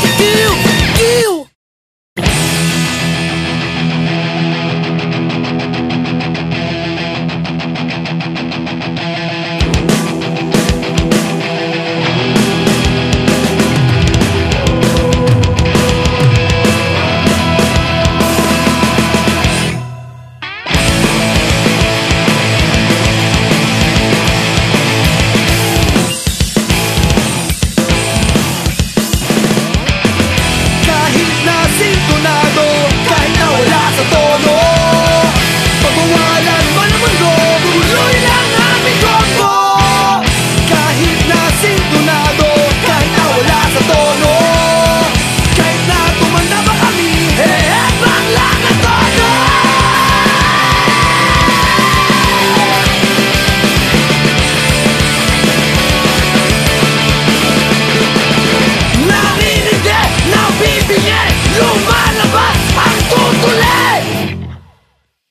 to you